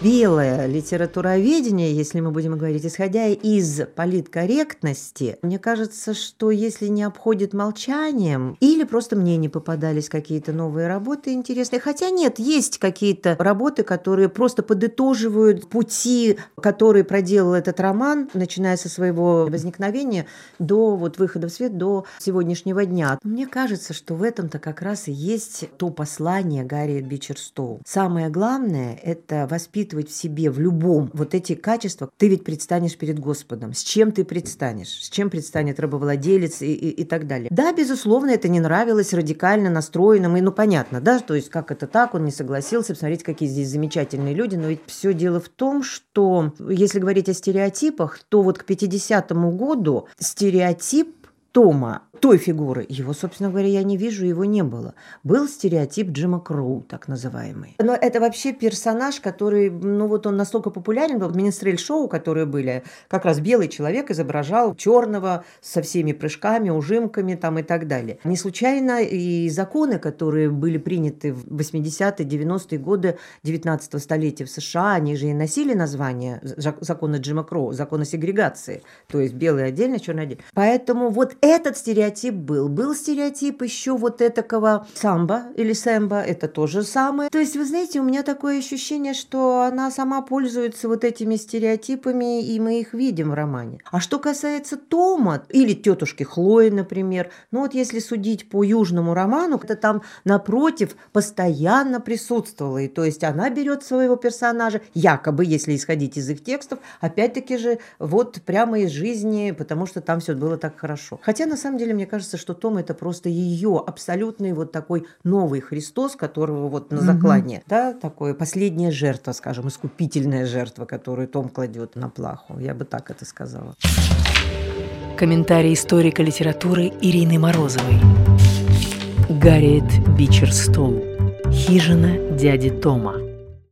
белое литературоведение, если мы будем говорить, исходя из политкорректности, мне кажется, что если не обходит молчанием, или просто мне не попадались какие-то новые работы интересные, хотя нет, есть какие-то работы, которые просто подытоживают пути, которые проделал этот роман, начиная со своего возникновения до вот выхода в свет, до сегодняшнего дня. Мне кажется, что в этом-то как раз и есть то послание Гарри Бичерстоу. Самое главное – это воспитывать в себе в любом вот эти качества. Ты ведь предстанешь перед Господом. С чем ты предстанешь? С чем предстанет рабовладелец и, и, и так далее. Да, безусловно, это не нравилось радикально настроенным, и ну понятно, да, то есть как это так, он не согласился, посмотрите, какие здесь замечательные люди, но ведь все дело в том, что если говорить о стереотипах, то вот к 50-му году стереотип Тома той фигуры. Его, собственно говоря, я не вижу, его не было. Был стереотип Джима Кроу, так называемый. Но это вообще персонаж, который, ну вот он настолько популярен был, министрель-шоу, которые были, как раз белый человек изображал черного со всеми прыжками, ужимками там и так далее. Не случайно и законы, которые были приняты в 80-е, 90-е годы 19 столетия в США, они же и носили название закона Джима Кроу, закона сегрегации, то есть белый отдельно, черный отдельно. Поэтому вот этот стереотип был. Был стереотип еще вот этакого самбо или сэмбо, это то же самое. То есть, вы знаете, у меня такое ощущение, что она сама пользуется вот этими стереотипами, и мы их видим в романе. А что касается Тома или тетушки Хлои, например, ну вот если судить по южному роману, это там напротив постоянно присутствовало. И то есть она берет своего персонажа, якобы, если исходить из их текстов, опять-таки же вот прямо из жизни, потому что там все было так хорошо. Хотя на самом деле мне кажется, что Том это просто ее абсолютный вот такой новый Христос, которого вот на закладне, mm-hmm. да, такое последняя жертва, скажем, искупительная жертва, которую Том кладет на плаху. Я бы так это сказала. Комментарий историка литературы Ирины Морозовой. Гарриет Бичерстоу. Хижина дяди Тома.